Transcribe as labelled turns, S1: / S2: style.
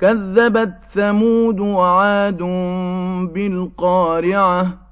S1: كذبت ثمود وعاد بالقارعة